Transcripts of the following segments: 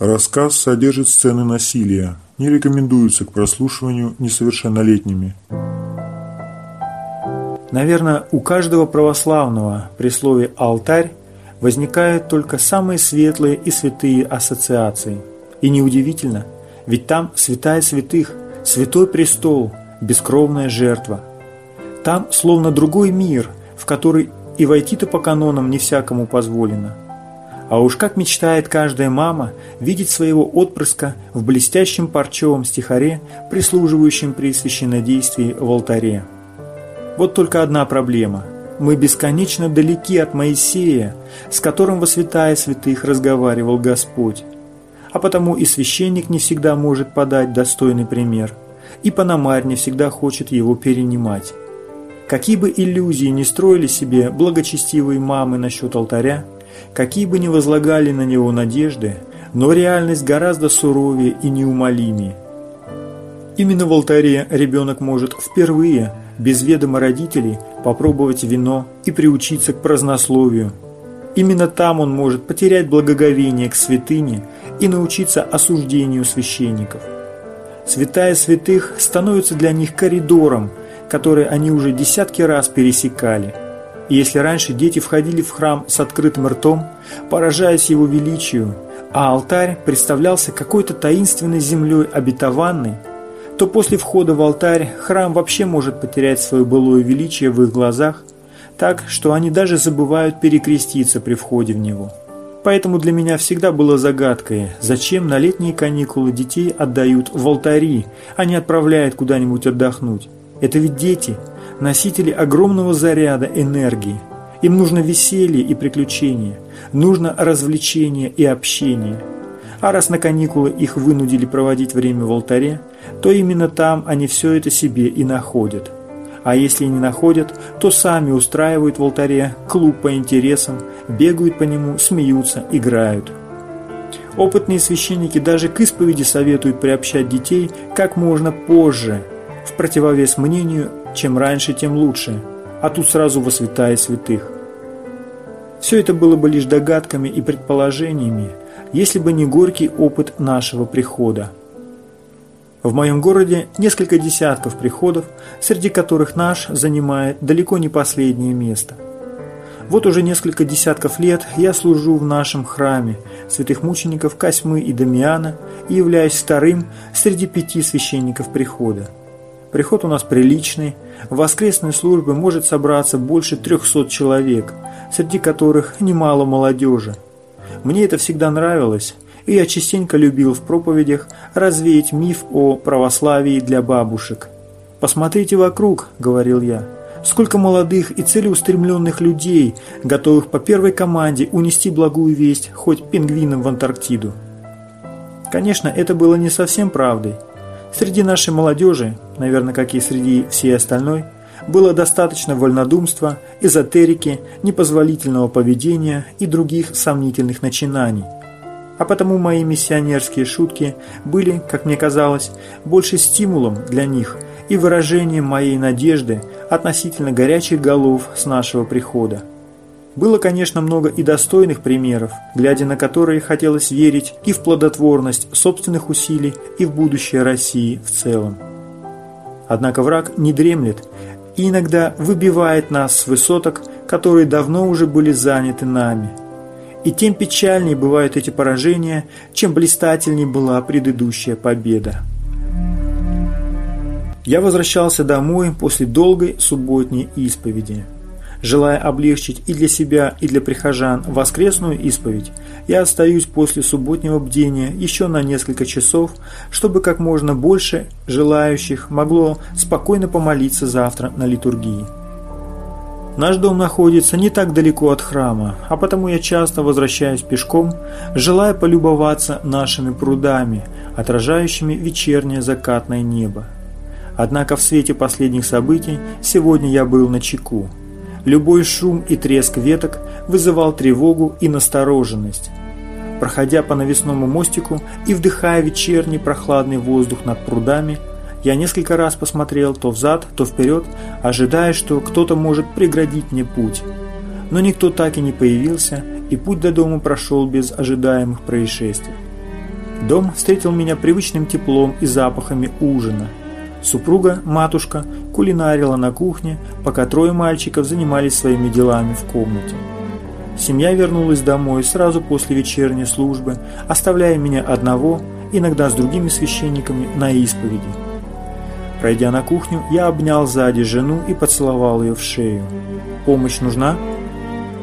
Рассказ содержит сцены насилия, не рекомендуется к прослушиванию несовершеннолетними. Наверное, у каждого православного при слове «алтарь» возникают только самые светлые и святые ассоциации. И неудивительно, ведь там святая святых, святой престол, бескровная жертва. Там словно другой мир, в который и войти-то по канонам не всякому позволено – а уж как мечтает каждая мама видеть своего отпрыска в блестящем парчевом стихаре, прислуживающем при священнодействии в алтаре. Вот только одна проблема. Мы бесконечно далеки от Моисея, с которым во святая святых разговаривал Господь. А потому и священник не всегда может подать достойный пример, и Пономарь не всегда хочет его перенимать. Какие бы иллюзии не строили себе благочестивые мамы насчет алтаря, Какие бы ни возлагали на него надежды, но реальность гораздо суровее и неумолимее. Именно в алтаре ребенок может впервые, без ведома родителей, попробовать вино и приучиться к празднословию. Именно там он может потерять благоговение к святыне и научиться осуждению священников. Святая святых становится для них коридором, который они уже десятки раз пересекали – если раньше дети входили в храм с открытым ртом, поражаясь его величию, а алтарь представлялся какой-то таинственной землей обетованной, то после входа в алтарь храм вообще может потерять свое былое величие в их глазах, так, что они даже забывают перекреститься при входе в него. Поэтому для меня всегда было загадкой, зачем на летние каникулы детей отдают в алтари, а не отправляют куда-нибудь отдохнуть. Это ведь дети – носители огромного заряда энергии. Им нужно веселье и приключения, нужно развлечение и общение. А раз на каникулы их вынудили проводить время в алтаре, то именно там они все это себе и находят. А если не находят, то сами устраивают в алтаре клуб по интересам, бегают по нему, смеются, играют. Опытные священники даже к исповеди советуют приобщать детей как можно позже, в противовес мнению чем раньше, тем лучше, а тут сразу во святая святых. Все это было бы лишь догадками и предположениями, если бы не горький опыт нашего прихода. В моем городе несколько десятков приходов, среди которых наш занимает далеко не последнее место. Вот уже несколько десятков лет я служу в нашем храме святых мучеников Косьмы и Дамиана и являюсь вторым среди пяти священников прихода. Приход у нас приличный. В воскресной службе может собраться больше 300 человек, среди которых немало молодежи. Мне это всегда нравилось, и я частенько любил в проповедях развеять миф о православии для бабушек. «Посмотрите вокруг», — говорил я, — «сколько молодых и целеустремленных людей, готовых по первой команде унести благую весть хоть пингвинам в Антарктиду». Конечно, это было не совсем правдой. Среди нашей молодежи, наверное, как и среди всей остальной, было достаточно вольнодумства, эзотерики, непозволительного поведения и других сомнительных начинаний. А потому мои миссионерские шутки были, как мне казалось, больше стимулом для них и выражением моей надежды относительно горячих голов с нашего прихода. Было, конечно, много и достойных примеров, глядя на которые хотелось верить и в плодотворность собственных усилий, и в будущее России в целом. Однако враг не дремлет и иногда выбивает нас с высоток, которые давно уже были заняты нами. И тем печальнее бывают эти поражения, чем блистательнее была предыдущая победа. Я возвращался домой после долгой субботней исповеди. Желая облегчить и для себя, и для прихожан воскресную исповедь, я остаюсь после субботнего бдения еще на несколько часов, чтобы как можно больше желающих могло спокойно помолиться завтра на литургии. Наш дом находится не так далеко от храма, а потому я часто возвращаюсь пешком, желая полюбоваться нашими прудами, отражающими вечернее закатное небо. Однако в свете последних событий сегодня я был на чеку. Любой шум и треск веток вызывал тревогу и настороженность. Проходя по навесному мостику и вдыхая вечерний прохладный воздух над прудами, я несколько раз посмотрел то взад, то вперед, ожидая, что кто-то может преградить мне путь. Но никто так и не появился, и путь до дома прошел без ожидаемых происшествий. Дом встретил меня привычным теплом и запахами ужина. Супруга, матушка, кулинарила на кухне, пока трое мальчиков занимались своими делами в комнате. Семья вернулась домой сразу после вечерней службы, оставляя меня одного, иногда с другими священниками, на исповеди. Пройдя на кухню, я обнял сзади жену и поцеловал ее в шею. «Помощь нужна?»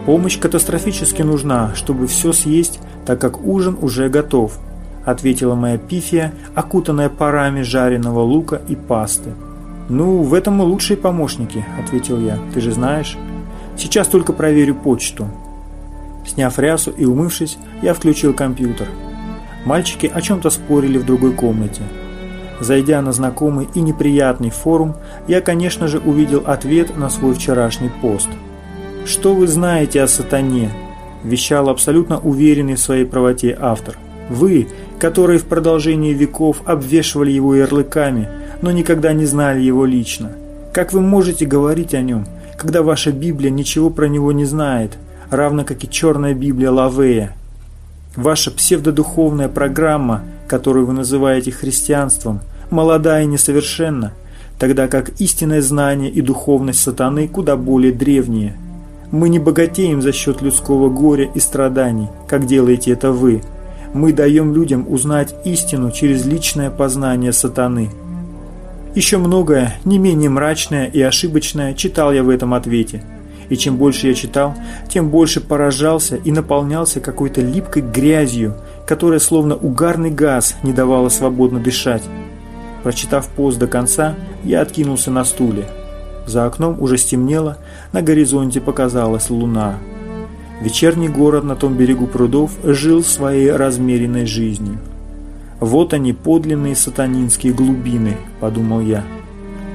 «Помощь катастрофически нужна, чтобы все съесть, так как ужин уже готов», ответила моя пифия, окутанная парами жареного лука и пасты. «Ну, в этом мы лучшие помощники», – ответил я. «Ты же знаешь. Сейчас только проверю почту». Сняв рясу и умывшись, я включил компьютер. Мальчики о чем-то спорили в другой комнате. Зайдя на знакомый и неприятный форум, я, конечно же, увидел ответ на свой вчерашний пост. «Что вы знаете о сатане?» – вещал абсолютно уверенный в своей правоте автор. «Вы, которые в продолжении веков обвешивали его ярлыками, но никогда не знали его лично. Как вы можете говорить о нем, когда ваша Библия ничего про него не знает, равно как и черная Библия Лавея? Ваша псевдодуховная программа, которую вы называете христианством, молода и несовершенна, тогда как истинное знание и духовность сатаны куда более древние. Мы не богатеем за счет людского горя и страданий, как делаете это вы – мы даем людям узнать истину через личное познание сатаны. Еще многое, не менее мрачное и ошибочное, читал я в этом ответе. И чем больше я читал, тем больше поражался и наполнялся какой-то липкой грязью, которая словно угарный газ не давала свободно дышать. Прочитав пост до конца, я откинулся на стуле. За окном уже стемнело, на горизонте показалась луна. Вечерний город на том берегу прудов жил своей размеренной жизнью. «Вот они, подлинные сатанинские глубины», – подумал я.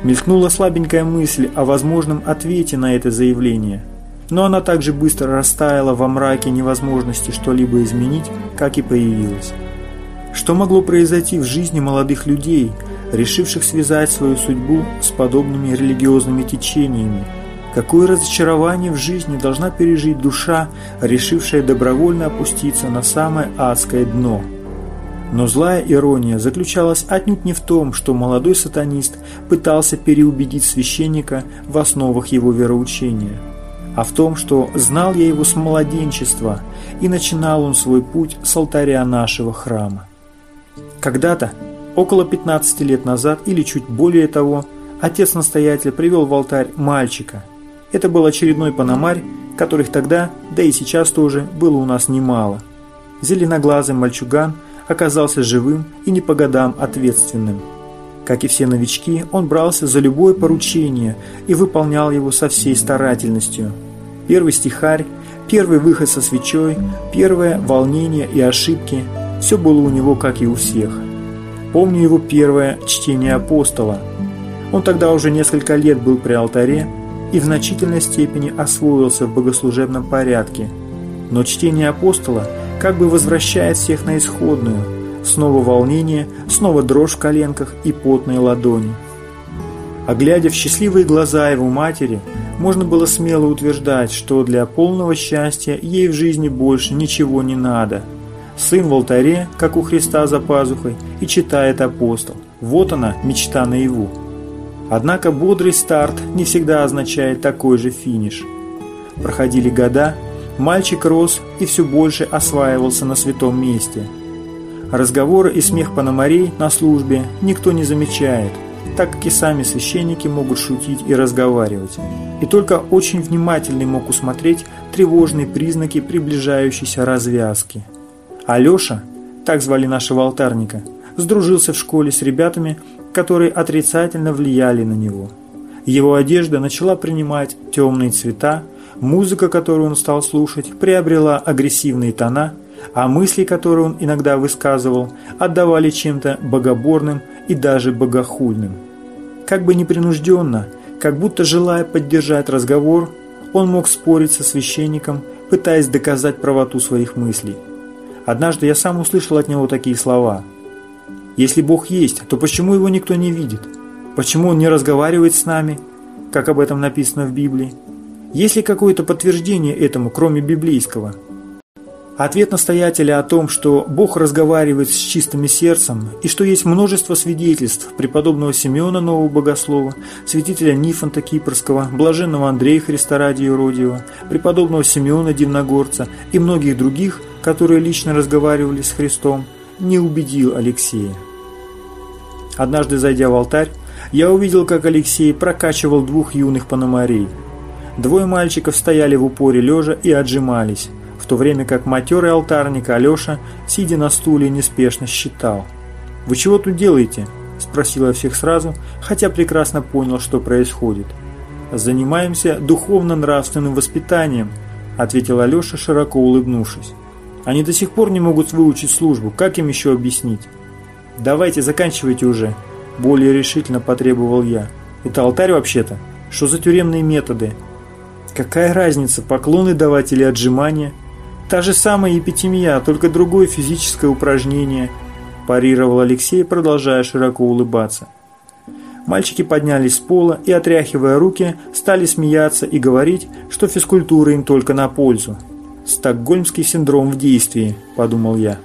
Мелькнула слабенькая мысль о возможном ответе на это заявление, но она также быстро растаяла во мраке невозможности что-либо изменить, как и появилась. Что могло произойти в жизни молодых людей, решивших связать свою судьбу с подобными религиозными течениями, Какое разочарование в жизни должна пережить душа, решившая добровольно опуститься на самое адское дно. Но злая ирония заключалась отнюдь не в том, что молодой сатанист пытался переубедить священника в основах его вероучения, а в том, что знал я его с младенчества, и начинал он свой путь с алтаря нашего храма. Когда-то, около 15 лет назад или чуть более того, отец-настоятель привел в алтарь мальчика – это был очередной паномарь, которых тогда, да и сейчас тоже, было у нас немало. Зеленоглазый мальчуган оказался живым и не по годам ответственным. Как и все новички, он брался за любое поручение и выполнял его со всей старательностью. Первый стихарь, первый выход со свечой, первое волнение и ошибки – все было у него, как и у всех. Помню его первое чтение апостола. Он тогда уже несколько лет был при алтаре, и в значительной степени освоился в богослужебном порядке. Но чтение апостола как бы возвращает всех на исходную. Снова волнение, снова дрожь в коленках и потные ладони. А глядя в счастливые глаза его матери, можно было смело утверждать, что для полного счастья ей в жизни больше ничего не надо. Сын в алтаре, как у Христа за пазухой, и читает апостол. Вот она, мечта наяву. Однако бодрый старт не всегда означает такой же финиш. Проходили года, мальчик рос и все больше осваивался на святом месте. Разговоры и смех пономарей на службе никто не замечает, так как и сами священники могут шутить и разговаривать. И только очень внимательный мог усмотреть тревожные признаки приближающейся развязки. Алеша, так звали нашего алтарника, сдружился в школе с ребятами, которые отрицательно влияли на него. Его одежда начала принимать темные цвета, музыка, которую он стал слушать, приобрела агрессивные тона, а мысли, которые он иногда высказывал, отдавали чем-то богоборным и даже богохульным. Как бы непринужденно, как будто желая поддержать разговор, он мог спорить со священником, пытаясь доказать правоту своих мыслей. Однажды я сам услышал от него такие слова – если Бог есть, то почему его никто не видит? Почему он не разговаривает с нами, как об этом написано в Библии? Есть ли какое-то подтверждение этому, кроме библейского? Ответ настоятеля о том, что Бог разговаривает с чистым сердцем и что есть множество свидетельств преподобного Симеона Нового Богослова, святителя Нифонта Кипрского, блаженного Андрея Христа ради Иродиева, преподобного Симеона Дивногорца и многих других, которые лично разговаривали с Христом, не убедил Алексея. Однажды, зайдя в алтарь, я увидел, как Алексей прокачивал двух юных пономарей. Двое мальчиков стояли в упоре лежа и отжимались – в то время как матерый алтарник Алеша, сидя на стуле, неспешно считал. «Вы чего тут делаете?» – спросил я всех сразу, хотя прекрасно понял, что происходит. «Занимаемся духовно-нравственным воспитанием», – ответил Алеша, широко улыбнувшись. «Они до сих пор не могут выучить службу, как им еще объяснить?» «Давайте, заканчивайте уже», – более решительно потребовал я. «Это алтарь вообще-то? Что за тюремные методы?» «Какая разница, поклоны давать или отжимания?» Та же самая эпитемия, только другое физическое упражнение, парировал Алексей, продолжая широко улыбаться. Мальчики поднялись с пола и, отряхивая руки, стали смеяться и говорить, что физкультура им только на пользу. «Стокгольмский синдром в действии», – подумал я.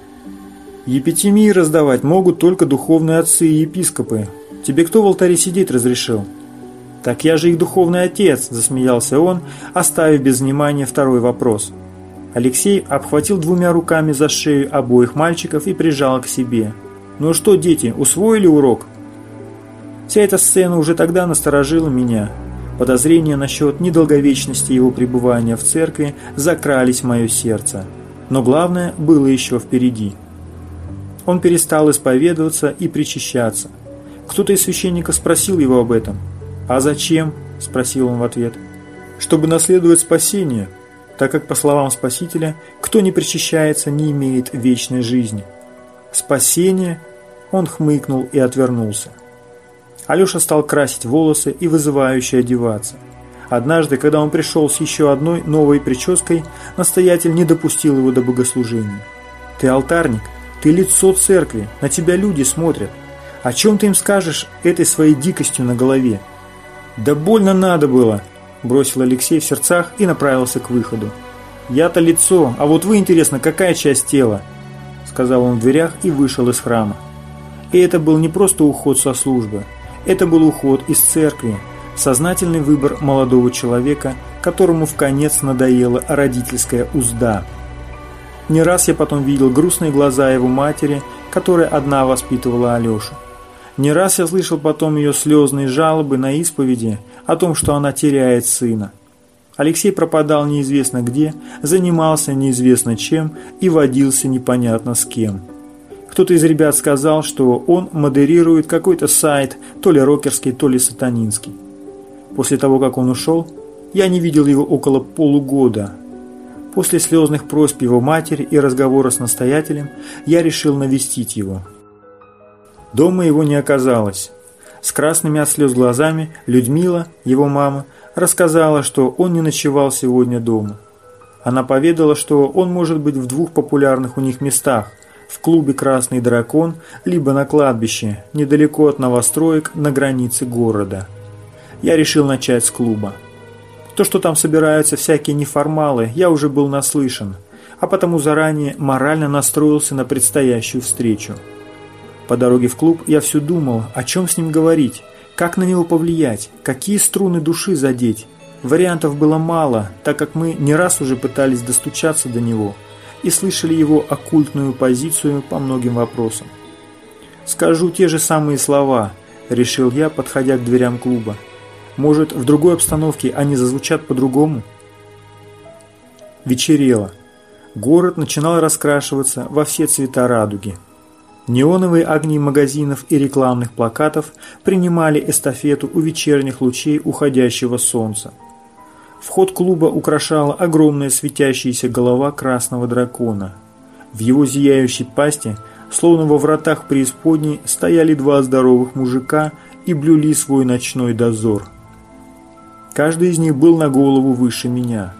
«Епитемии раздавать могут только духовные отцы и епископы. Тебе кто в алтаре сидеть разрешил?» «Так я же их духовный отец», – засмеялся он, оставив без внимания второй вопрос – Алексей обхватил двумя руками за шею обоих мальчиков и прижал к себе. «Ну что, дети, усвоили урок?» Вся эта сцена уже тогда насторожила меня. Подозрения насчет недолговечности его пребывания в церкви закрались в мое сердце. Но главное было еще впереди. Он перестал исповедоваться и причащаться. Кто-то из священников спросил его об этом. «А зачем?» – спросил он в ответ. «Чтобы наследовать спасение», так как, по словам Спасителя, кто не причащается, не имеет вечной жизни. Спасение? Он хмыкнул и отвернулся. Алеша стал красить волосы и вызывающе одеваться. Однажды, когда он пришел с еще одной новой прической, настоятель не допустил его до богослужения. «Ты алтарник, ты лицо церкви, на тебя люди смотрят. О чем ты им скажешь этой своей дикостью на голове?» «Да больно надо было!» бросил Алексей в сердцах и направился к выходу. «Я-то лицо, а вот вы, интересно, какая часть тела?» Сказал он в дверях и вышел из храма. И это был не просто уход со службы. Это был уход из церкви, сознательный выбор молодого человека, которому в конец надоела родительская узда. Не раз я потом видел грустные глаза его матери, которая одна воспитывала Алешу. Не раз я слышал потом ее слезные жалобы на исповеди о том, что она теряет сына. Алексей пропадал неизвестно где, занимался неизвестно чем и водился непонятно с кем. Кто-то из ребят сказал, что он модерирует какой-то сайт, то ли рокерский, то ли сатанинский. После того, как он ушел, я не видел его около полугода. После слезных просьб его матери и разговора с настоятелем я решил навестить его. Дома его не оказалось. С красными от слез глазами Людмила, его мама, рассказала, что он не ночевал сегодня дома. Она поведала, что он может быть в двух популярных у них местах – в клубе «Красный дракон», либо на кладбище, недалеко от новостроек на границе города. Я решил начать с клуба. То, что там собираются всякие неформалы, я уже был наслышан, а потому заранее морально настроился на предстоящую встречу. По дороге в клуб я все думал, о чем с ним говорить, как на него повлиять, какие струны души задеть. Вариантов было мало, так как мы не раз уже пытались достучаться до него и слышали его оккультную позицию по многим вопросам. «Скажу те же самые слова», – решил я, подходя к дверям клуба. «Может, в другой обстановке они зазвучат по-другому?» Вечерело. Город начинал раскрашиваться во все цвета радуги. Неоновые огни магазинов и рекламных плакатов принимали эстафету у вечерних лучей уходящего солнца. Вход клуба украшала огромная светящаяся голова красного дракона. В его зияющей пасти, словно во вратах преисподней, стояли два здоровых мужика и блюли свой ночной дозор. Каждый из них был на голову выше меня.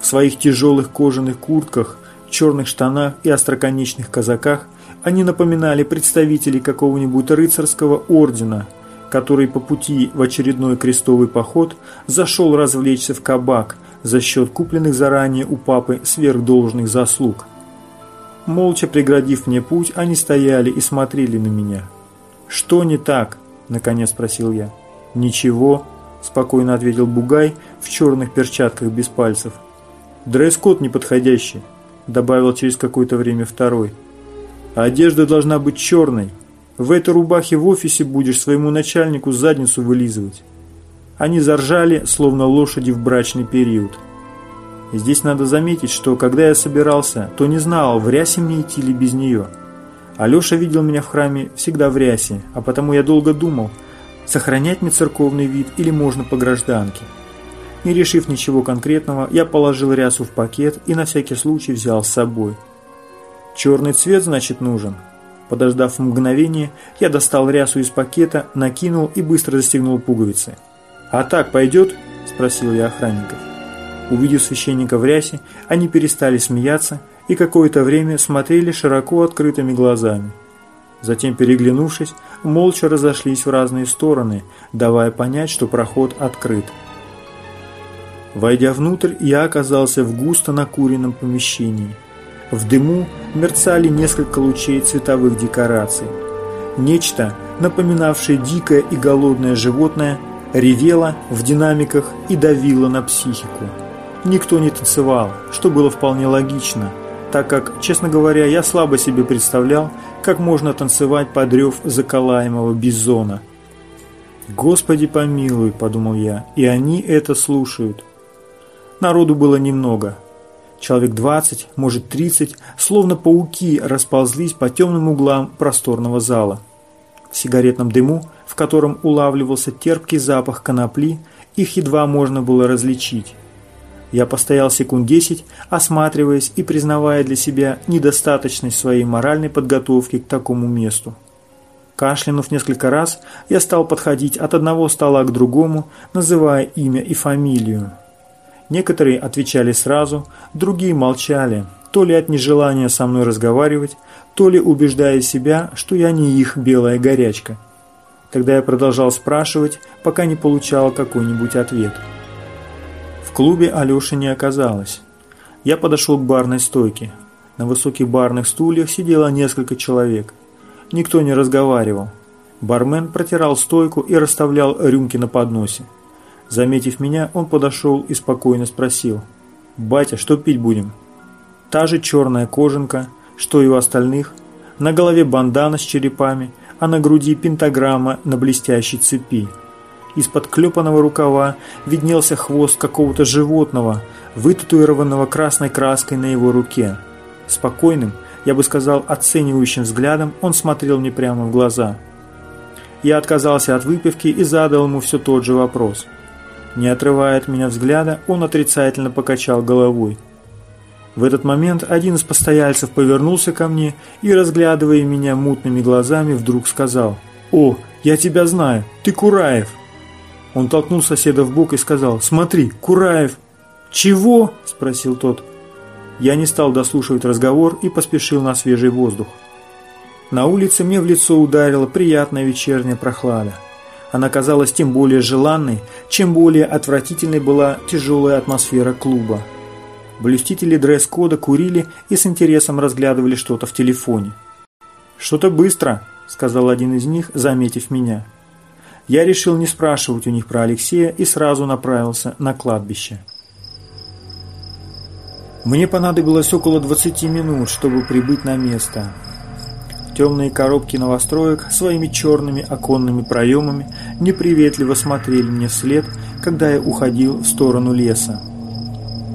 В своих тяжелых кожаных куртках, черных штанах и остроконечных казаках они напоминали представителей какого-нибудь рыцарского ордена, который по пути в очередной крестовый поход зашел развлечься в кабак за счет купленных заранее у папы сверхдолжных заслуг. Молча преградив мне путь, они стояли и смотрели на меня. «Что не так?» – наконец спросил я. «Ничего», – спокойно ответил Бугай в черных перчатках без пальцев. «Дресс-код неподходящий», – добавил через какое-то время второй. «Одежда должна быть черной. В этой рубахе в офисе будешь своему начальнику задницу вылизывать». Они заржали, словно лошади в брачный период. Здесь надо заметить, что когда я собирался, то не знал, в рясе мне идти или без нее. Алеша видел меня в храме всегда в рясе, а потому я долго думал, сохранять мне церковный вид или можно по гражданке. Не решив ничего конкретного, я положил рясу в пакет и на всякий случай взял с собой. Черный цвет, значит, нужен. Подождав мгновение, я достал рясу из пакета, накинул и быстро застегнул пуговицы. «А так пойдет?» – спросил я охранников. Увидев священника в рясе, они перестали смеяться и какое-то время смотрели широко открытыми глазами. Затем, переглянувшись, молча разошлись в разные стороны, давая понять, что проход открыт. Войдя внутрь, я оказался в густо накуренном помещении. В дыму мерцали несколько лучей цветовых декораций. Нечто, напоминавшее дикое и голодное животное, ревело в динамиках и давило на психику. Никто не танцевал, что было вполне логично, так как, честно говоря, я слабо себе представлял, как можно танцевать под рев заколаемого бизона. «Господи помилуй», – подумал я, – «и они это слушают». Народу было немного. Человек 20, может 30, словно пауки расползлись по темным углам просторного зала. В сигаретном дыму, в котором улавливался терпкий запах конопли, их едва можно было различить. Я постоял секунд десять, осматриваясь и признавая для себя недостаточность своей моральной подготовки к такому месту. Кашлянув несколько раз, я стал подходить от одного стола к другому, называя имя и фамилию. Некоторые отвечали сразу, другие молчали, то ли от нежелания со мной разговаривать, то ли убеждая себя, что я не их белая горячка. Тогда я продолжал спрашивать, пока не получал какой-нибудь ответ. В клубе Алёши не оказалось. Я подошел к барной стойке. На высоких барных стульях сидело несколько человек. Никто не разговаривал. Бармен протирал стойку и расставлял рюмки на подносе. Заметив меня, он подошел и спокойно спросил. «Батя, что пить будем?» Та же черная кожанка, что и у остальных, на голове бандана с черепами, а на груди пентаграмма на блестящей цепи. Из-под клепанного рукава виднелся хвост какого-то животного, вытатуированного красной краской на его руке. Спокойным, я бы сказал, оценивающим взглядом он смотрел мне прямо в глаза. Я отказался от выпивки и задал ему все тот же вопрос – не отрывая от меня взгляда, он отрицательно покачал головой. В этот момент один из постояльцев повернулся ко мне и, разглядывая меня мутными глазами, вдруг сказал «О, я тебя знаю, ты Кураев!» Он толкнул соседа в бок и сказал «Смотри, Кураев!» «Чего?» – спросил тот. Я не стал дослушивать разговор и поспешил на свежий воздух. На улице мне в лицо ударила приятная вечерняя прохлада. Она казалась тем более желанной, чем более отвратительной была тяжелая атмосфера клуба. Блюстители дресс-кода курили и с интересом разглядывали что-то в телефоне. «Что-то быстро», – сказал один из них, заметив меня. Я решил не спрашивать у них про Алексея и сразу направился на кладбище. Мне понадобилось около 20 минут, чтобы прибыть на место. Темные коробки новостроек своими черными оконными проемами неприветливо смотрели мне вслед, когда я уходил в сторону леса.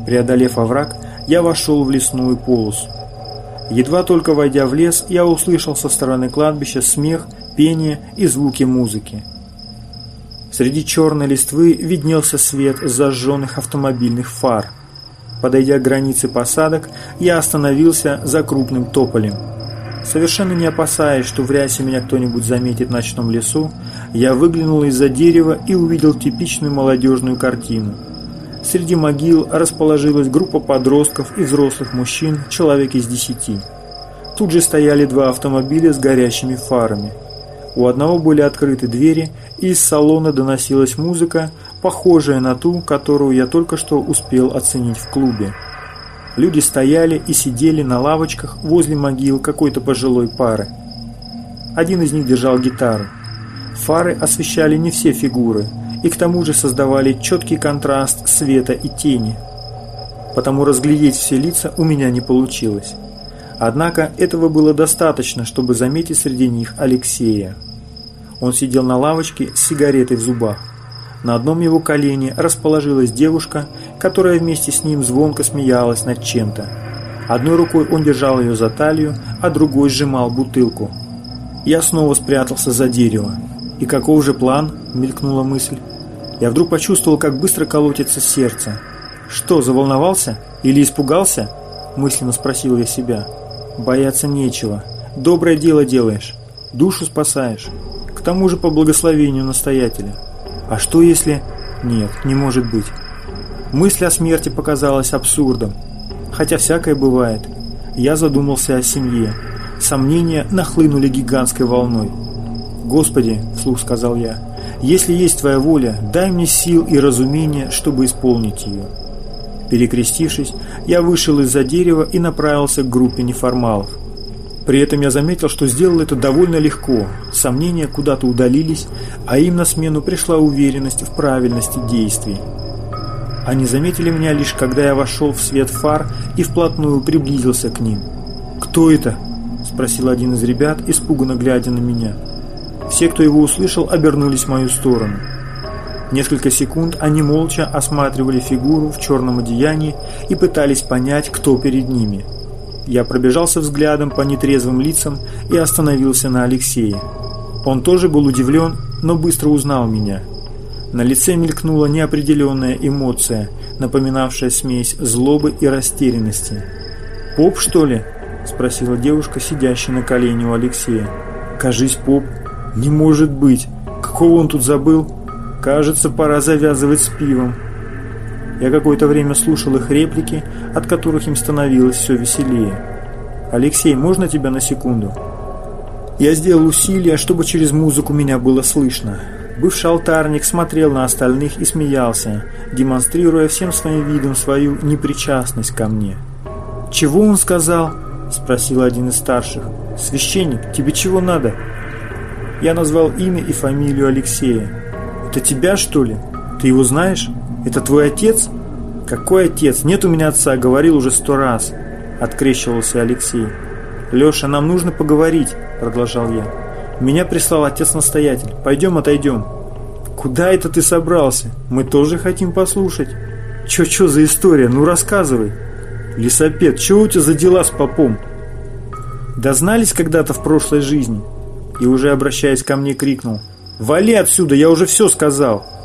Преодолев овраг, я вошел в лесную полосу. Едва только войдя в лес, я услышал со стороны кладбища смех, пение и звуки музыки. Среди черной листвы виднелся свет зажженных автомобильных фар. Подойдя к границе посадок, я остановился за крупным тополем. Совершенно не опасаясь, что в рясе меня кто-нибудь заметит в ночном лесу, я выглянул из-за дерева и увидел типичную молодежную картину. Среди могил расположилась группа подростков и взрослых мужчин, человек из десяти. Тут же стояли два автомобиля с горящими фарами. У одного были открыты двери, и из салона доносилась музыка, похожая на ту, которую я только что успел оценить в клубе. Люди стояли и сидели на лавочках возле могил какой-то пожилой пары. Один из них держал гитару. Фары освещали не все фигуры и к тому же создавали четкий контраст света и тени. Потому разглядеть все лица у меня не получилось. Однако этого было достаточно, чтобы заметить среди них Алексея. Он сидел на лавочке с сигаретой в зубах. На одном его колене расположилась девушка, которая вместе с ним звонко смеялась над чем-то. Одной рукой он держал ее за талию, а другой сжимал бутылку. Я снова спрятался за дерево. «И каков же план?» – мелькнула мысль. Я вдруг почувствовал, как быстро колотится сердце. «Что, заволновался? Или испугался?» – мысленно спросил я себя. «Бояться нечего. Доброе дело делаешь. Душу спасаешь. К тому же по благословению настоятеля. А что если... Нет, не может быть. Мысль о смерти показалась абсурдом. Хотя всякое бывает. Я задумался о семье. Сомнения нахлынули гигантской волной. «Господи», — вслух сказал я, — «если есть Твоя воля, дай мне сил и разумения, чтобы исполнить ее». Перекрестившись, я вышел из-за дерева и направился к группе неформалов. При этом я заметил, что сделал это довольно легко. Сомнения куда-то удалились, а им на смену пришла уверенность в правильности действий. Они заметили меня лишь когда я вошел в свет фар и вплотную приблизился к ним. «Кто это?» – спросил один из ребят, испуганно глядя на меня. Все, кто его услышал, обернулись в мою сторону. Несколько секунд они молча осматривали фигуру в черном одеянии и пытались понять, кто перед ними – я пробежался взглядом по нетрезвым лицам и остановился на Алексее. Он тоже был удивлен, но быстро узнал меня. На лице мелькнула неопределенная эмоция, напоминавшая смесь злобы и растерянности. «Поп, что ли?» – спросила девушка, сидящая на колене у Алексея. «Кажись, поп. Не может быть. Какого он тут забыл? Кажется, пора завязывать с пивом». Я какое-то время слушал их реплики, от которых им становилось все веселее. «Алексей, можно тебя на секунду?» Я сделал усилие, чтобы через музыку меня было слышно. Бывший алтарник смотрел на остальных и смеялся, демонстрируя всем своим видом свою непричастность ко мне. «Чего он сказал?» – спросил один из старших. «Священник, тебе чего надо?» Я назвал имя и фамилию Алексея. «Это тебя, что ли? Ты его знаешь?» «Это твой отец?» «Какой отец? Нет у меня отца, говорил уже сто раз», – открещивался Алексей. «Леша, нам нужно поговорить», – продолжал я. «Меня прислал отец-настоятель. Пойдем отойдем». «Куда это ты собрался? Мы тоже хотим послушать». «Чё-чё за история? Ну рассказывай». «Лисопед, чего у тебя за дела с попом?» «Дознались когда-то в прошлой жизни?» И уже обращаясь ко мне крикнул. «Вали отсюда, я уже все сказал!»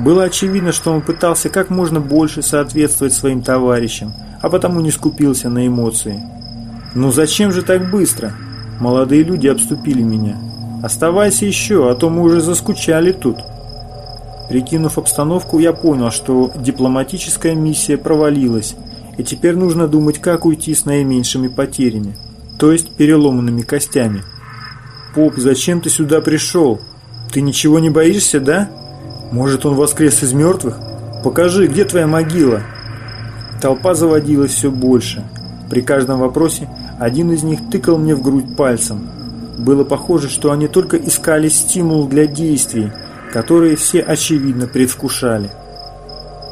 Было очевидно, что он пытался как можно больше соответствовать своим товарищам, а потому не скупился на эмоции. «Ну зачем же так быстро?» Молодые люди обступили меня. «Оставайся еще, а то мы уже заскучали тут». Прикинув обстановку, я понял, что дипломатическая миссия провалилась, и теперь нужно думать, как уйти с наименьшими потерями, то есть переломанными костями. «Поп, зачем ты сюда пришел? Ты ничего не боишься, да?» Может, он воскрес из мертвых? Покажи, где твоя могила?» Толпа заводилась все больше. При каждом вопросе один из них тыкал мне в грудь пальцем. Было похоже, что они только искали стимул для действий, которые все очевидно предвкушали.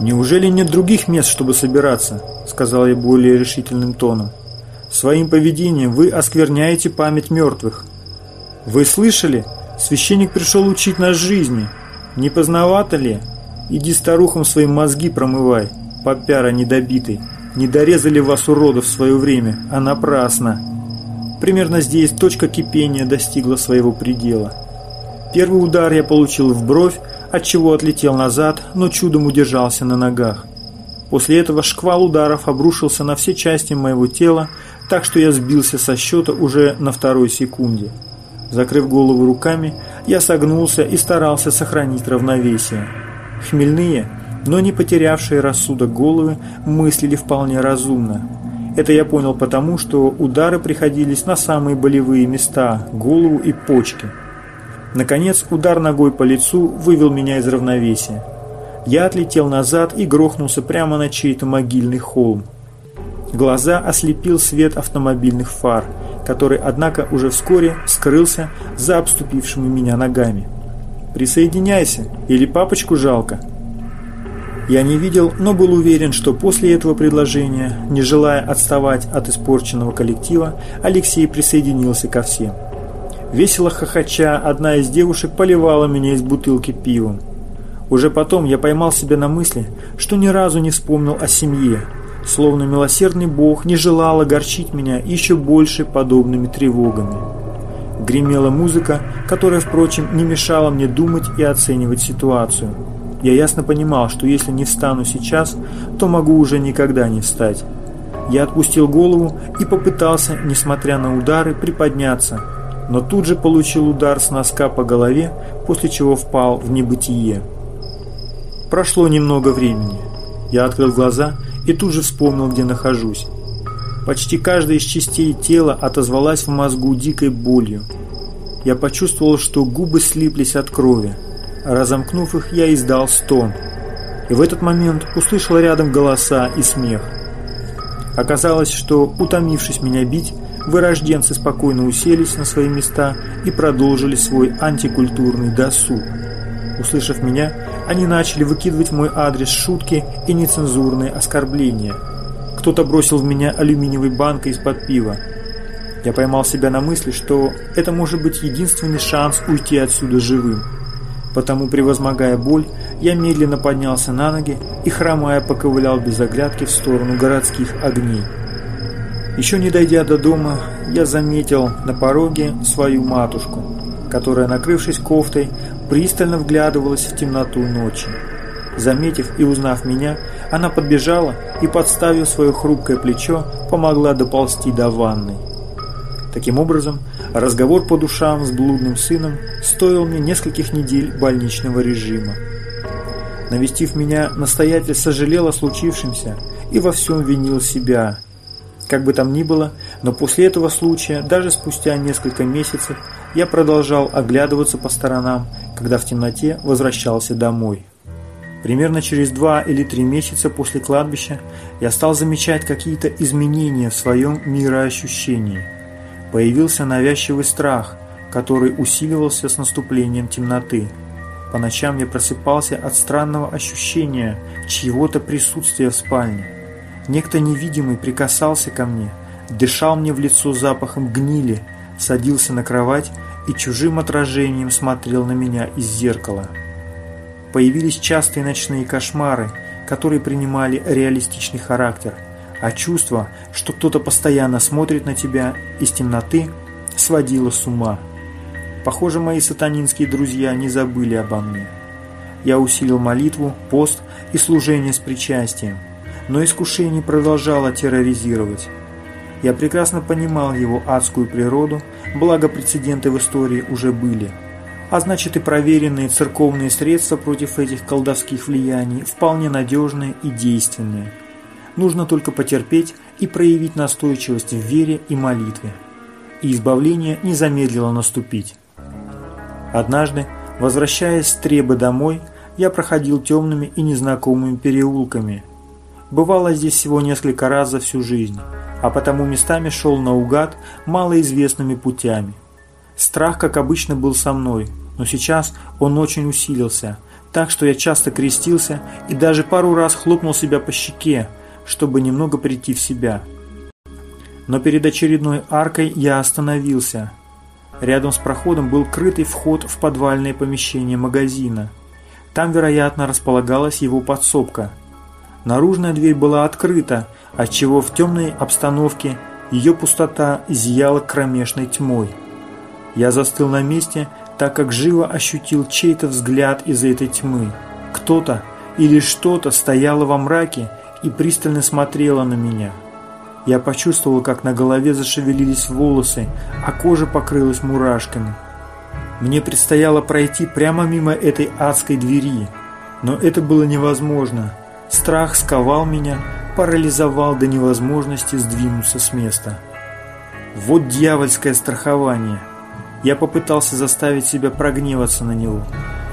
«Неужели нет других мест, чтобы собираться?» – сказал я более решительным тоном. «Своим поведением вы оскверняете память мертвых. Вы слышали? Священник пришел учить нас жизни. Не поздновато ли? Иди старухам свои мозги промывай, попяра недобитый. Не дорезали вас уродов в свое время, а напрасно. Примерно здесь точка кипения достигла своего предела. Первый удар я получил в бровь, от чего отлетел назад, но чудом удержался на ногах. После этого шквал ударов обрушился на все части моего тела, так что я сбился со счета уже на второй секунде. Закрыв голову руками, я согнулся и старался сохранить равновесие. Хмельные, но не потерявшие рассудок головы, мыслили вполне разумно. Это я понял потому, что удары приходились на самые болевые места – голову и почки. Наконец, удар ногой по лицу вывел меня из равновесия. Я отлетел назад и грохнулся прямо на чей-то могильный холм. Глаза ослепил свет автомобильных фар, который, однако, уже вскоре скрылся за обступившими меня ногами. «Присоединяйся, или папочку жалко?» Я не видел, но был уверен, что после этого предложения, не желая отставать от испорченного коллектива, Алексей присоединился ко всем. Весело хохоча, одна из девушек поливала меня из бутылки пивом. Уже потом я поймал себя на мысли, что ни разу не вспомнил о семье, словно милосердный Бог не желал огорчить меня еще больше подобными тревогами. Гремела музыка, которая, впрочем, не мешала мне думать и оценивать ситуацию. Я ясно понимал, что если не встану сейчас, то могу уже никогда не встать. Я отпустил голову и попытался, несмотря на удары, приподняться, но тут же получил удар с носка по голове, после чего впал в небытие. Прошло немного времени. Я открыл глаза и тут же вспомнил, где нахожусь. Почти каждая из частей тела отозвалась в мозгу дикой болью. Я почувствовал, что губы слиплись от крови. Разомкнув их, я издал стон. И в этот момент услышал рядом голоса и смех. Оказалось, что, утомившись меня бить, вырожденцы спокойно уселись на свои места и продолжили свой антикультурный досуг. Услышав меня, они начали выкидывать в мой адрес шутки и нецензурные оскорбления. Кто-то бросил в меня алюминиевой банкой из-под пива. Я поймал себя на мысли, что это может быть единственный шанс уйти отсюда живым. Потому, превозмогая боль, я медленно поднялся на ноги и, хромая, поковылял без оглядки в сторону городских огней. Еще не дойдя до дома, я заметил на пороге свою матушку, которая, накрывшись кофтой, пристально вглядывалась в темноту ночи. Заметив и узнав меня, она подбежала и, подставив свое хрупкое плечо, помогла доползти до ванной. Таким образом, разговор по душам с блудным сыном стоил мне нескольких недель больничного режима. Навестив меня, настоятель сожалел о случившемся и во всем винил себя. Как бы там ни было, но после этого случая, даже спустя несколько месяцев, я продолжал оглядываться по сторонам, когда в темноте возвращался домой. Примерно через два или три месяца после кладбища я стал замечать какие-то изменения в своем мироощущении. Появился навязчивый страх, который усиливался с наступлением темноты. По ночам я просыпался от странного ощущения чьего-то присутствия в спальне. Некто невидимый прикасался ко мне, дышал мне в лицо запахом гнили, садился на кровать и чужим отражением смотрел на меня из зеркала. Появились частые ночные кошмары, которые принимали реалистичный характер, а чувство, что кто-то постоянно смотрит на тебя из темноты, сводило с ума. Похоже, мои сатанинские друзья не забыли обо мне. Я усилил молитву, пост и служение с причастием, но искушение продолжало терроризировать. Я прекрасно понимал его адскую природу, благо прецеденты в истории уже были. А значит и проверенные церковные средства против этих колдовских влияний вполне надежные и действенные. Нужно только потерпеть и проявить настойчивость в вере и молитве. И избавление не замедлило наступить. Однажды, возвращаясь с Требы домой, я проходил темными и незнакомыми переулками. Бывало здесь всего несколько раз за всю жизнь а потому местами шел наугад малоизвестными путями. Страх, как обычно, был со мной, но сейчас он очень усилился, так что я часто крестился и даже пару раз хлопнул себя по щеке, чтобы немного прийти в себя. Но перед очередной аркой я остановился. Рядом с проходом был крытый вход в подвальное помещение магазина. Там, вероятно, располагалась его подсобка. Наружная дверь была открыта, отчего в темной обстановке ее пустота зияла кромешной тьмой. Я застыл на месте, так как живо ощутил чей-то взгляд из этой тьмы. Кто-то или что-то стояло во мраке и пристально смотрело на меня. Я почувствовал, как на голове зашевелились волосы, а кожа покрылась мурашками. Мне предстояло пройти прямо мимо этой адской двери, но это было невозможно. Страх сковал меня, парализовал до невозможности сдвинуться с места. Вот дьявольское страхование. Я попытался заставить себя прогневаться на него,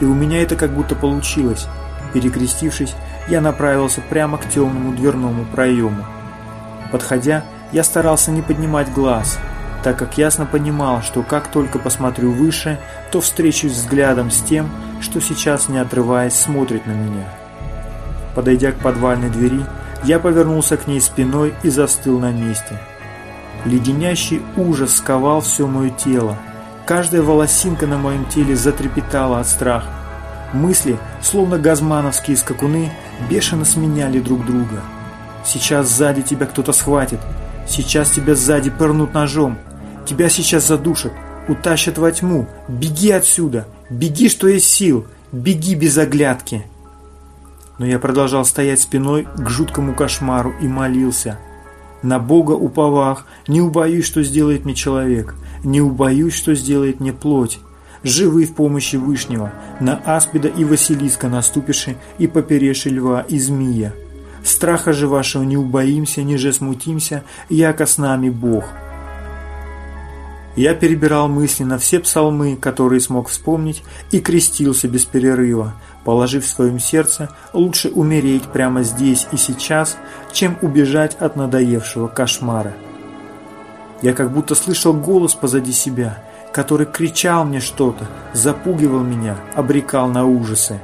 и у меня это как будто получилось. Перекрестившись, я направился прямо к темному дверному проему. Подходя, я старался не поднимать глаз, так как ясно понимал, что как только посмотрю выше, то встречусь взглядом с тем, что сейчас, не отрываясь, смотрит на меня. Подойдя к подвальной двери, я повернулся к ней спиной и застыл на месте. Леденящий ужас сковал все мое тело. Каждая волосинка на моем теле затрепетала от страха. Мысли, словно газмановские скакуны, бешено сменяли друг друга. Сейчас сзади тебя кто-то схватит. Сейчас тебя сзади пырнут ножом. Тебя сейчас задушат, утащат во тьму. Беги отсюда! Беги, что есть сил! Беги без оглядки!» Но я продолжал стоять спиной к жуткому кошмару и молился. На Бога уповах, не убоюсь, что сделает мне человек, не убоюсь, что сделает мне плоть. Живы в помощи Вышнего, на Аспида и Василиска наступиши и попереши льва и змея. Страха же вашего не убоимся, ниже смутимся, яко с нами Бог». Я перебирал мысленно все псалмы, которые смог вспомнить, и крестился без перерыва, положив в своем сердце лучше умереть прямо здесь и сейчас, чем убежать от надоевшего кошмара. Я как будто слышал голос позади себя, который кричал мне что-то, запугивал меня, обрекал на ужасы.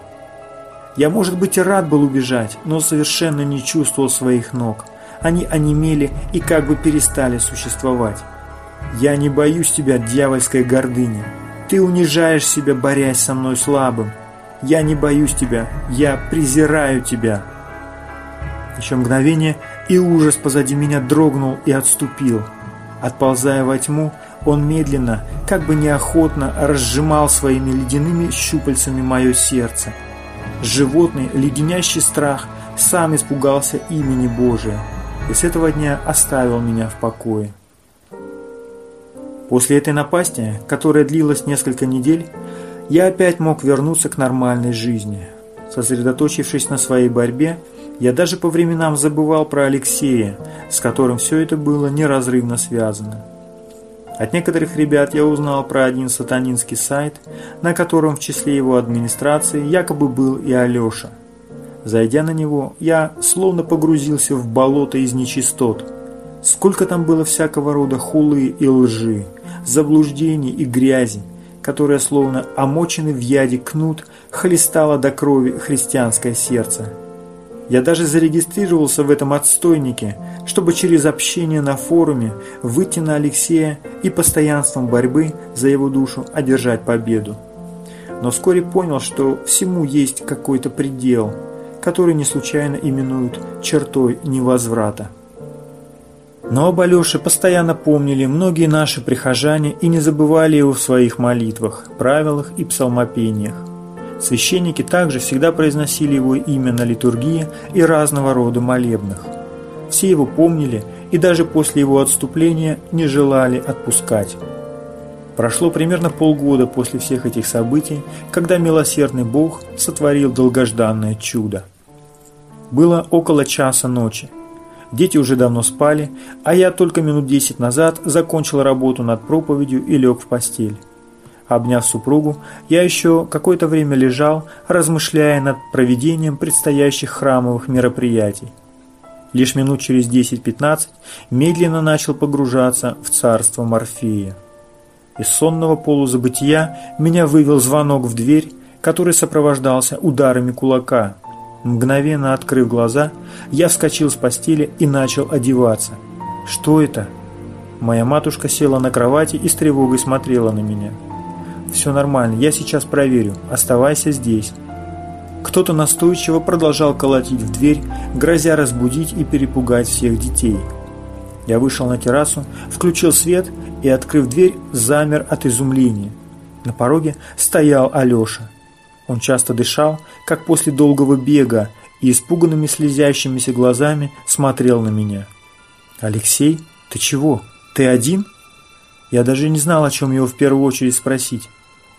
Я, может быть, и рад был убежать, но совершенно не чувствовал своих ног. Они онемели и как бы перестали существовать. Я не боюсь тебя, дьявольской гордыни. Ты унижаешь себя, борясь со мной слабым. Я не боюсь тебя, я презираю тебя. Еще мгновение, и ужас позади меня дрогнул и отступил. Отползая во тьму, он медленно, как бы неохотно, разжимал своими ледяными щупальцами мое сердце. Животный, леденящий страх, сам испугался имени Божия и с этого дня оставил меня в покое. После этой напасти, которая длилась несколько недель, я опять мог вернуться к нормальной жизни. Сосредоточившись на своей борьбе, я даже по временам забывал про Алексея, с которым все это было неразрывно связано. От некоторых ребят я узнал про один сатанинский сайт, на котором в числе его администрации якобы был и Алеша. Зайдя на него, я словно погрузился в болото из нечистот. Сколько там было всякого рода хулы и лжи, заблуждений и грязи, которая, словно омоченный в яде кнут, хлестала до крови христианское сердце. Я даже зарегистрировался в этом отстойнике, чтобы через общение на форуме выйти на Алексея и постоянством борьбы за его душу одержать победу. Но вскоре понял, что всему есть какой-то предел, который не случайно именуют чертой невозврата. Но об Алёше постоянно помнили многие наши прихожане и не забывали его в своих молитвах, правилах и псалмопениях. Священники также всегда произносили его имя на литургии и разного рода молебнах. Все его помнили и даже после его отступления не желали отпускать. Прошло примерно полгода после всех этих событий, когда милосердный Бог сотворил долгожданное чудо. Было около часа ночи. Дети уже давно спали, а я только минут десять назад закончил работу над проповедью и лег в постель. Обняв супругу, я еще какое-то время лежал, размышляя над проведением предстоящих храмовых мероприятий. Лишь минут через 10-15 медленно начал погружаться в царство Морфея. Из сонного полузабытия меня вывел звонок в дверь, который сопровождался ударами кулака – Мгновенно открыв глаза, я вскочил с постели и начал одеваться. «Что это?» Моя матушка села на кровати и с тревогой смотрела на меня. «Все нормально, я сейчас проверю. Оставайся здесь». Кто-то настойчиво продолжал колотить в дверь, грозя разбудить и перепугать всех детей. Я вышел на террасу, включил свет и, открыв дверь, замер от изумления. На пороге стоял Алеша. Он часто дышал, как после долгого бега, и испуганными слезящимися глазами смотрел на меня. «Алексей, ты чего? Ты один?» Я даже не знал, о чем его в первую очередь спросить.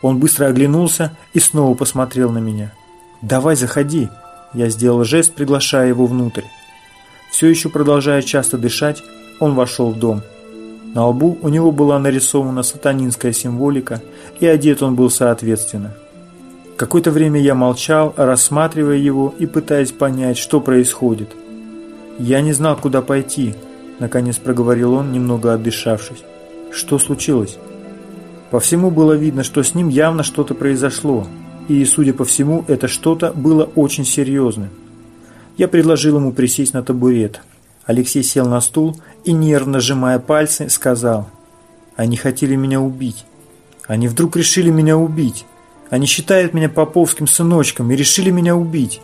Он быстро оглянулся и снова посмотрел на меня. «Давай, заходи!» Я сделал жест, приглашая его внутрь. Все еще продолжая часто дышать, он вошел в дом. На лбу у него была нарисована сатанинская символика, и одет он был соответственно. Какое-то время я молчал, рассматривая его и пытаясь понять, что происходит. Я не знал, куда пойти, наконец проговорил он, немного отдышавшись. Что случилось? По всему было видно, что с ним явно что-то произошло, и, судя по всему, это что-то было очень серьезным. Я предложил ему присесть на табурет. Алексей сел на стул и, нервно сжимая пальцы, сказал, «Они хотели меня убить. Они вдруг решили меня убить. Они считают меня поповским сыночком и решили меня убить».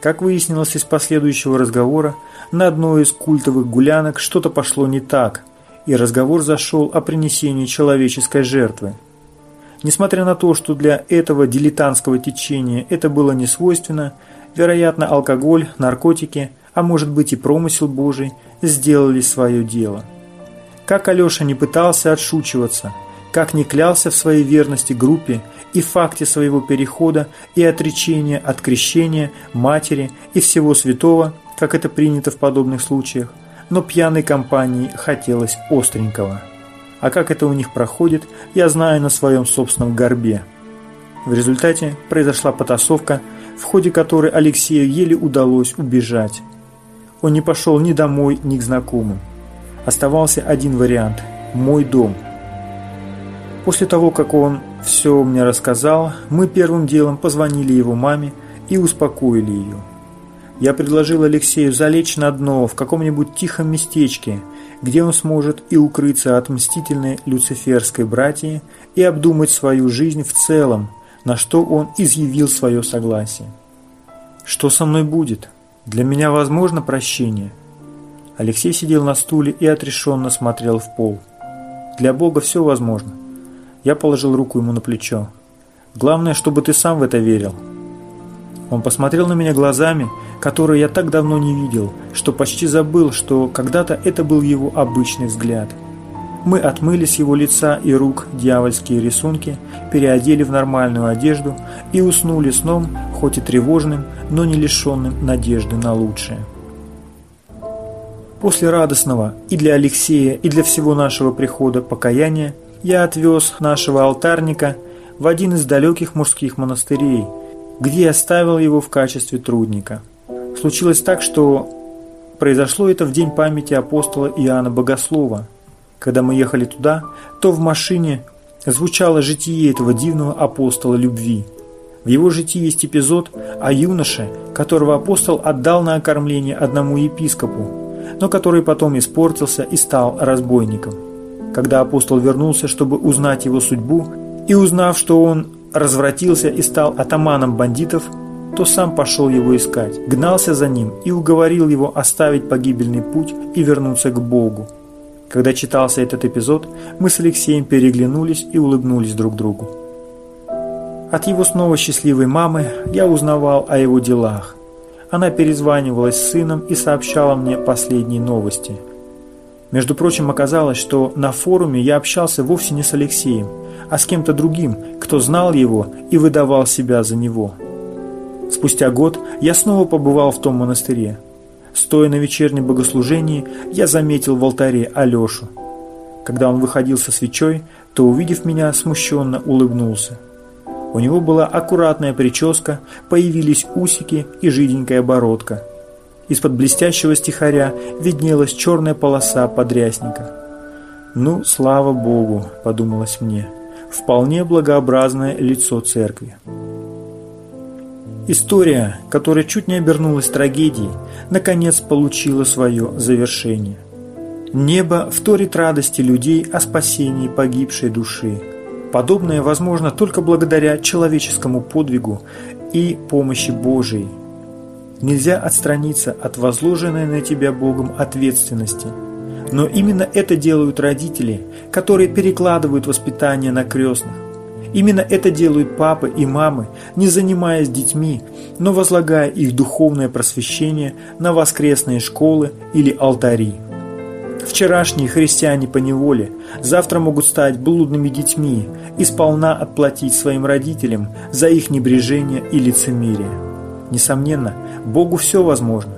Как выяснилось из последующего разговора, на одной из культовых гулянок что-то пошло не так, и разговор зашел о принесении человеческой жертвы. Несмотря на то, что для этого дилетантского течения это было не свойственно, вероятно, алкоголь, наркотики, а может быть и промысел Божий, сделали свое дело. Как Алеша не пытался отшучиваться, как не клялся в своей верности группе и факте своего перехода и отречения от крещения, матери и всего святого, как это принято в подобных случаях, но пьяной компании хотелось остренького. А как это у них проходит, я знаю на своем собственном горбе. В результате произошла потасовка, в ходе которой Алексею еле удалось убежать. Он не пошел ни домой, ни к знакомым. Оставался один вариант – мой дом. После того, как он все мне рассказал, мы первым делом позвонили его маме и успокоили ее. Я предложил Алексею залечь на дно в каком-нибудь тихом местечке, где он сможет и укрыться от мстительной люциферской братьи и обдумать свою жизнь в целом, на что он изъявил свое согласие. Что со мной будет? Для меня возможно прощение? Алексей сидел на стуле и отрешенно смотрел в пол. Для Бога все возможно. Я положил руку ему на плечо. Главное, чтобы ты сам в это верил. Он посмотрел на меня глазами, которые я так давно не видел, что почти забыл, что когда-то это был его обычный взгляд. Мы отмыли с его лица и рук дьявольские рисунки, переодели в нормальную одежду и уснули сном, хоть и тревожным, но не лишенным надежды на лучшее. После радостного и для Алексея, и для всего нашего прихода покаяния я отвез нашего алтарника в один из далеких мужских монастырей, где оставил его в качестве трудника. Случилось так, что произошло это в день памяти апостола Иоанна Богослова. Когда мы ехали туда, то в машине звучало житие этого дивного апостола любви. В его житии есть эпизод о юноше, которого апостол отдал на окормление одному епископу, но который потом испортился и стал разбойником. Когда апостол вернулся, чтобы узнать его судьбу, и узнав, что он развратился и стал атаманом бандитов, то сам пошел его искать, гнался за ним и уговорил его оставить погибельный путь и вернуться к Богу. Когда читался этот эпизод, мы с Алексеем переглянулись и улыбнулись друг другу. От его снова счастливой мамы я узнавал о его делах. Она перезванивалась с сыном и сообщала мне последние новости. Между прочим, оказалось, что на форуме я общался вовсе не с Алексеем, а с кем-то другим, кто знал его и выдавал себя за него. Спустя год я снова побывал в том монастыре. Стоя на вечернем богослужении, я заметил в алтаре Алешу. Когда он выходил со свечой, то, увидев меня, смущенно улыбнулся. У него была аккуратная прическа, появились усики и жиденькая бородка. Из-под блестящего стихаря виднелась черная полоса подрясника. «Ну, слава Богу!» – подумалось мне. «Вполне благообразное лицо церкви». История, которая чуть не обернулась трагедией, наконец получила свое завершение. Небо вторит радости людей о спасении погибшей души. Подобное возможно только благодаря человеческому подвигу и помощи Божией. Нельзя отстраниться от возложенной на тебя Богом ответственности. Но именно это делают родители, которые перекладывают воспитание на крестных. Именно это делают папы и мамы, не занимаясь детьми, но возлагая их духовное просвещение на воскресные школы или алтари. Вчерашние христиане по неволе завтра могут стать блудными детьми и сполна отплатить своим родителям за их небрежение и лицемерие. Несомненно, Богу все возможно,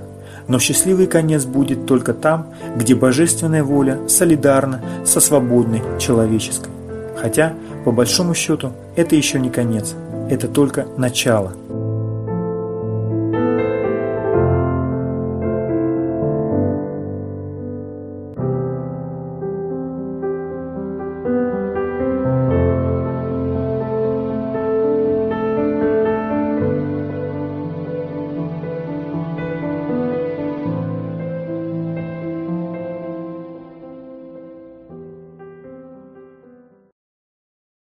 но счастливый конец будет только там, где божественная воля солидарна со свободной человеческой. Хотя по большому счету, это еще не конец, это только начало –